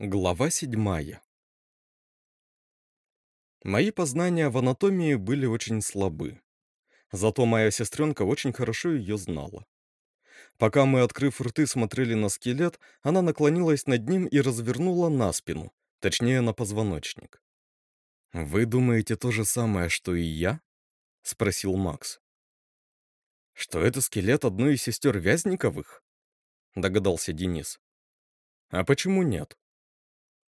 Глава седьмая Мои познания в анатомии были очень слабы. Зато моя сестренка очень хорошо ее знала. Пока мы, открыв рты, смотрели на скелет, она наклонилась над ним и развернула на спину, точнее, на позвоночник. «Вы думаете то же самое, что и я?» — спросил Макс. «Что это скелет одной из сестер Вязниковых?» — догадался Денис. «А почему нет?»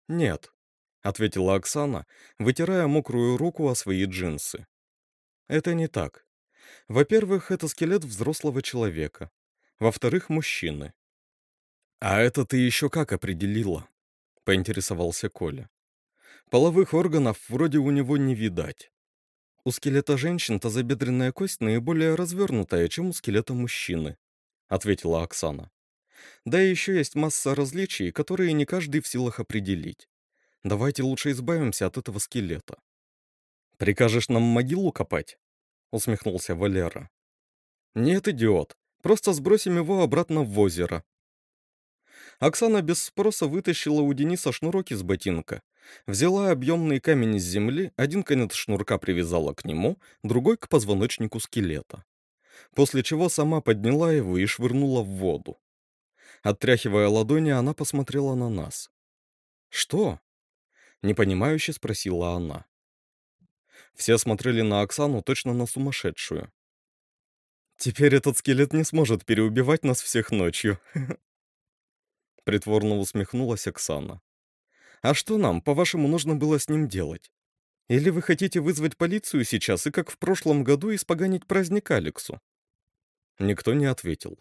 «Нет», — ответила Оксана, вытирая мокрую руку о свои джинсы. «Это не так. Во-первых, это скелет взрослого человека. Во-вторых, мужчины». «А это ты еще как определила?» — поинтересовался Коля. «Половых органов вроде у него не видать. У скелета женщин тазобедренная кость наиболее развернутая, чем у скелета мужчины», — ответила Оксана. Да и еще есть масса различий, которые не каждый в силах определить. Давайте лучше избавимся от этого скелета. «Прикажешь нам могилу копать?» — усмехнулся Валера. «Нет, идиот. Просто сбросим его обратно в озеро». Оксана без спроса вытащила у Дениса шнурок из ботинка, взяла объемный камень из земли, один конец шнурка привязала к нему, другой к позвоночнику скелета. После чего сама подняла его и швырнула в воду. Оттряхивая ладони, она посмотрела на нас. «Что?» — непонимающе спросила она. Все смотрели на Оксану точно на сумасшедшую. «Теперь этот скелет не сможет переубивать нас всех ночью», — притворно усмехнулась Оксана. «А что нам, по-вашему, нужно было с ним делать? Или вы хотите вызвать полицию сейчас и, как в прошлом году, испоганить праздник Алексу?» Никто не ответил.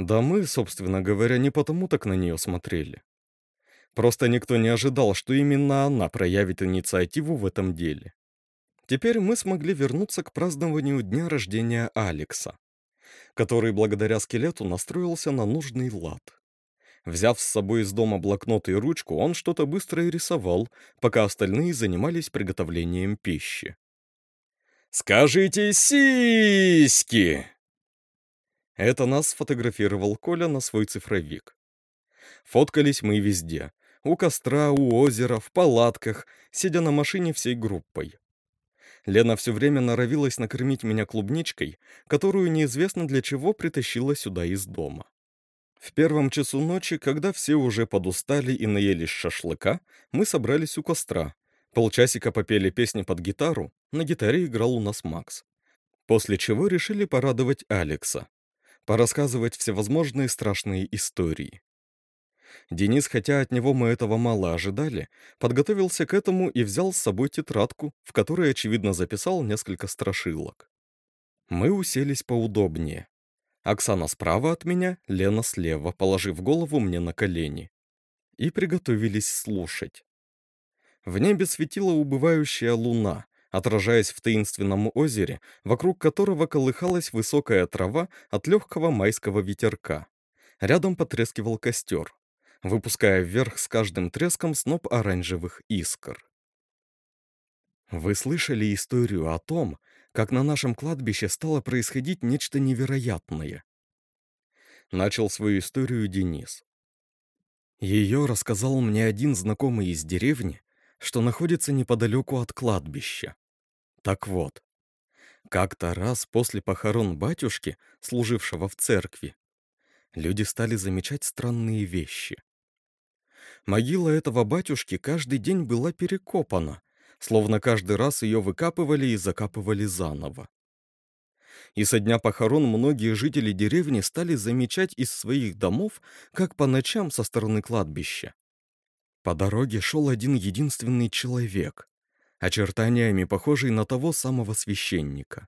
Да мы, собственно говоря, не потому так на нее смотрели. Просто никто не ожидал, что именно она проявит инициативу в этом деле. Теперь мы смогли вернуться к празднованию дня рождения Алекса, который благодаря скелету настроился на нужный лад. Взяв с собой из дома блокнот и ручку, он что-то быстро рисовал, пока остальные занимались приготовлением пищи. «Скажите сиськи!» Это нас сфотографировал Коля на свой цифровик. Фоткались мы везде. У костра, у озера, в палатках, сидя на машине всей группой. Лена все время норовилась накормить меня клубничкой, которую неизвестно для чего притащила сюда из дома. В первом часу ночи, когда все уже подустали и наелись шашлыка, мы собрались у костра. Полчасика попели песни под гитару, на гитаре играл у нас Макс. После чего решили порадовать Алекса порассказывать всевозможные страшные истории. Денис, хотя от него мы этого мало ожидали, подготовился к этому и взял с собой тетрадку, в которой, очевидно, записал несколько страшилок. Мы уселись поудобнее. Оксана справа от меня, Лена слева, положив голову мне на колени. И приготовились слушать. В небе светила убывающая луна, отражаясь в таинственном озере, вокруг которого колыхалась высокая трава от легкого майского ветерка. Рядом потрескивал костер, выпуская вверх с каждым треском сноп оранжевых искр. Вы слышали историю о том, как на нашем кладбище стало происходить нечто невероятное? Начал свою историю Денис. Ее рассказал мне один знакомый из деревни, что находится неподалеку от кладбища. Так вот, как-то раз после похорон батюшки, служившего в церкви, люди стали замечать странные вещи. Могила этого батюшки каждый день была перекопана, словно каждый раз ее выкапывали и закапывали заново. И со дня похорон многие жители деревни стали замечать из своих домов, как по ночам со стороны кладбища. По дороге шел один единственный человек, очертаниями похожий на того самого священника.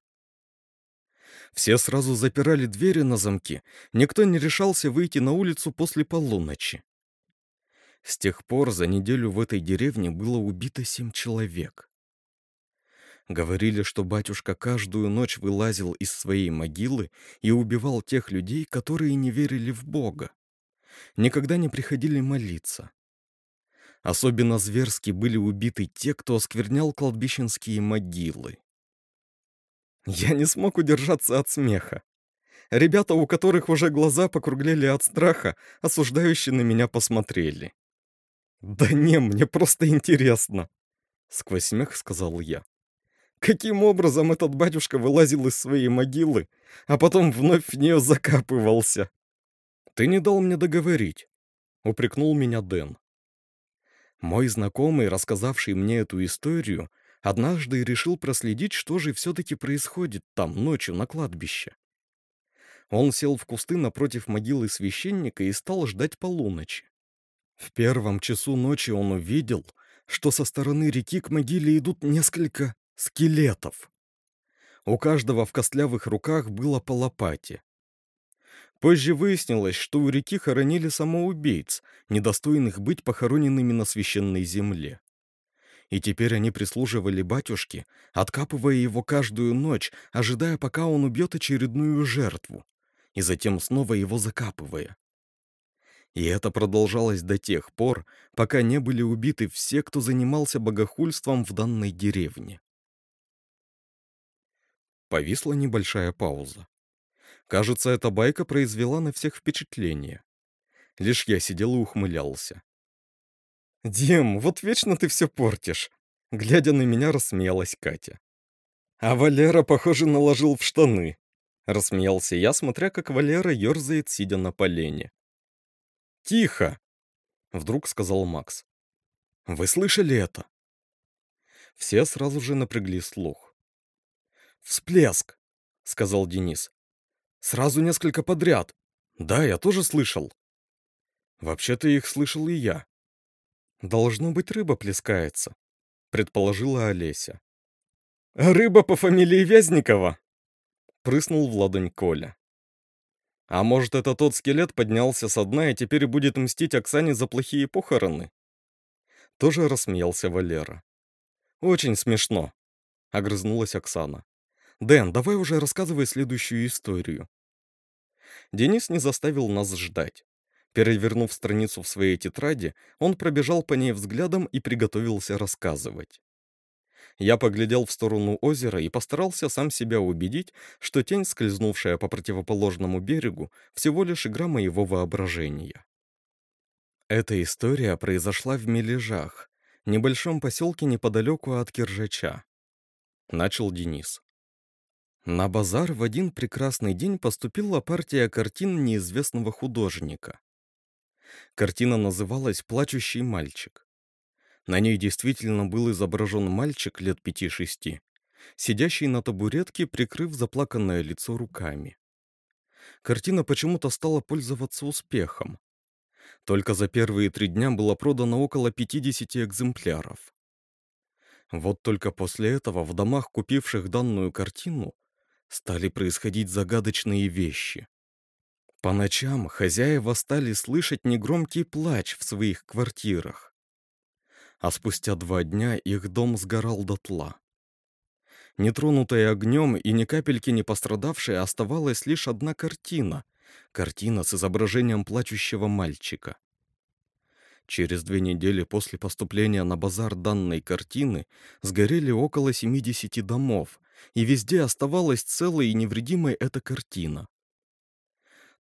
Все сразу запирали двери на замки, никто не решался выйти на улицу после полуночи. С тех пор за неделю в этой деревне было убито семь человек. Говорили, что батюшка каждую ночь вылазил из своей могилы и убивал тех людей, которые не верили в Бога. Никогда не приходили молиться. Особенно зверски были убиты те, кто осквернял кладбищенские могилы. Я не смог удержаться от смеха. Ребята, у которых уже глаза покруглели от страха, осуждающие на меня посмотрели. «Да не, мне просто интересно», — сквозь смех сказал я. «Каким образом этот батюшка вылазил из своей могилы, а потом вновь в нее закапывался?» «Ты не дал мне договорить», — упрекнул меня Дэн. Мой знакомый, рассказавший мне эту историю, однажды решил проследить, что же все-таки происходит там ночью на кладбище. Он сел в кусты напротив могилы священника и стал ждать полуночи. В первом часу ночи он увидел, что со стороны реки к могиле идут несколько скелетов. У каждого в костлявых руках было по лопате. Позже выяснилось, что у реки хоронили самоубийц, недостойных быть похороненными на священной земле. И теперь они прислуживали батюшке, откапывая его каждую ночь, ожидая, пока он убьет очередную жертву, и затем снова его закапывая. И это продолжалось до тех пор, пока не были убиты все, кто занимался богохульством в данной деревне. Повисла небольшая пауза. Кажется, эта байка произвела на всех впечатление. Лишь я сидел и ухмылялся. «Дим, вот вечно ты все портишь!» Глядя на меня, рассмеялась Катя. «А Валера, похоже, наложил в штаны!» Рассмеялся я, смотря, как Валера ерзает, сидя на полене. «Тихо!» — вдруг сказал Макс. «Вы слышали это?» Все сразу же напрягли слух. «Всплеск!» — сказал Денис. «Сразу несколько подряд. Да, я тоже слышал». «Вообще-то их слышал и я». «Должно быть, рыба плескается», — предположила Олеся. «Рыба по фамилии Вязникова?» — прыснул в ладонь Коля. А может, это тот скелет поднялся со дна и теперь будет мстить Оксане за плохие похороны? Тоже рассмеялся Валера. Очень смешно, огрызнулась Оксана. Дэн, давай уже рассказывай следующую историю. Денис не заставил нас ждать. Перевернув страницу в своей тетради, он пробежал по ней взглядом и приготовился рассказывать. Я поглядел в сторону озера и постарался сам себя убедить, что тень, скользнувшая по противоположному берегу, всего лишь игра моего воображения. Эта история произошла в Мележах, небольшом поселке неподалеку от Киржача. Начал Денис. На базар в один прекрасный день поступила партия картин неизвестного художника. Картина называлась «Плачущий мальчик». На ней действительно был изображен мальчик лет пяти-шести, сидящий на табуретке, прикрыв заплаканное лицо руками. Картина почему-то стала пользоваться успехом. Только за первые три дня было продано около 50 экземпляров. Вот только после этого в домах, купивших данную картину, стали происходить загадочные вещи. По ночам хозяева стали слышать негромкий плач в своих квартирах а спустя два дня их дом сгорал дотла. Нетронутая огнем и ни капельки не пострадавшая оставалась лишь одна картина. Картина с изображением плачущего мальчика. Через две недели после поступления на базар данной картины сгорели около 70 домов, и везде оставалась целой и невредимой эта картина.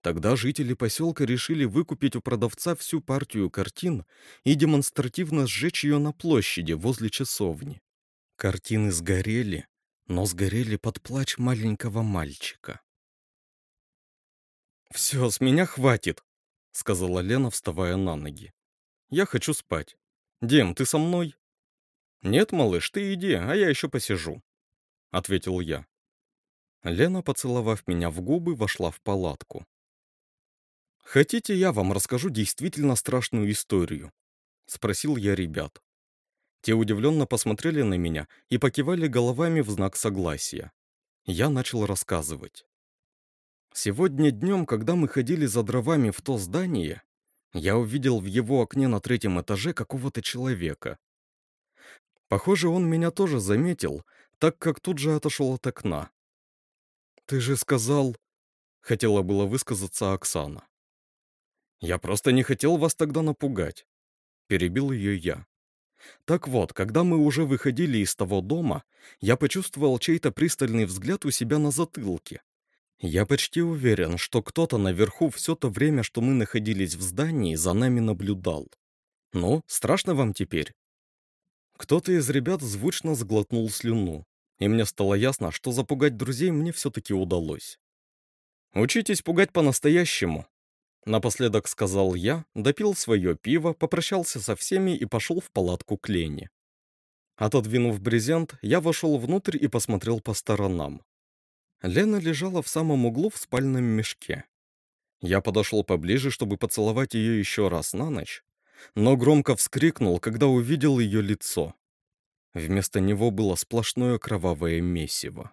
Тогда жители поселка решили выкупить у продавца всю партию картин и демонстративно сжечь ее на площади возле часовни. Картины сгорели, но сгорели под плач маленького мальчика. «Все, с меня хватит», — сказала Лена, вставая на ноги. «Я хочу спать. Дем, ты со мной?» «Нет, малыш, ты иди, а я еще посижу», — ответил я. Лена, поцеловав меня в губы, вошла в палатку. «Хотите, я вам расскажу действительно страшную историю?» — спросил я ребят. Те удивленно посмотрели на меня и покивали головами в знак согласия. Я начал рассказывать. Сегодня днем, когда мы ходили за дровами в то здание, я увидел в его окне на третьем этаже какого-то человека. Похоже, он меня тоже заметил, так как тут же отошел от окна. «Ты же сказал...» — хотела было высказаться Оксана. «Я просто не хотел вас тогда напугать», — перебил ее я. Так вот, когда мы уже выходили из того дома, я почувствовал чей-то пристальный взгляд у себя на затылке. Я почти уверен, что кто-то наверху все то время, что мы находились в здании, за нами наблюдал. Ну, страшно вам теперь?» Кто-то из ребят звучно сглотнул слюну, и мне стало ясно, что запугать друзей мне все-таки удалось. «Учитесь пугать по-настоящему», — напоследок сказал я, допил свое пиво, попрощался со всеми и пошел в палатку к Лене. Отодвинув брезент, я вошел внутрь и посмотрел по сторонам. Лена лежала в самом углу в спальном мешке. Я подошел поближе, чтобы поцеловать ее еще раз на ночь, но громко вскрикнул, когда увидел ее лицо. Вместо него было сплошное кровавое месиво.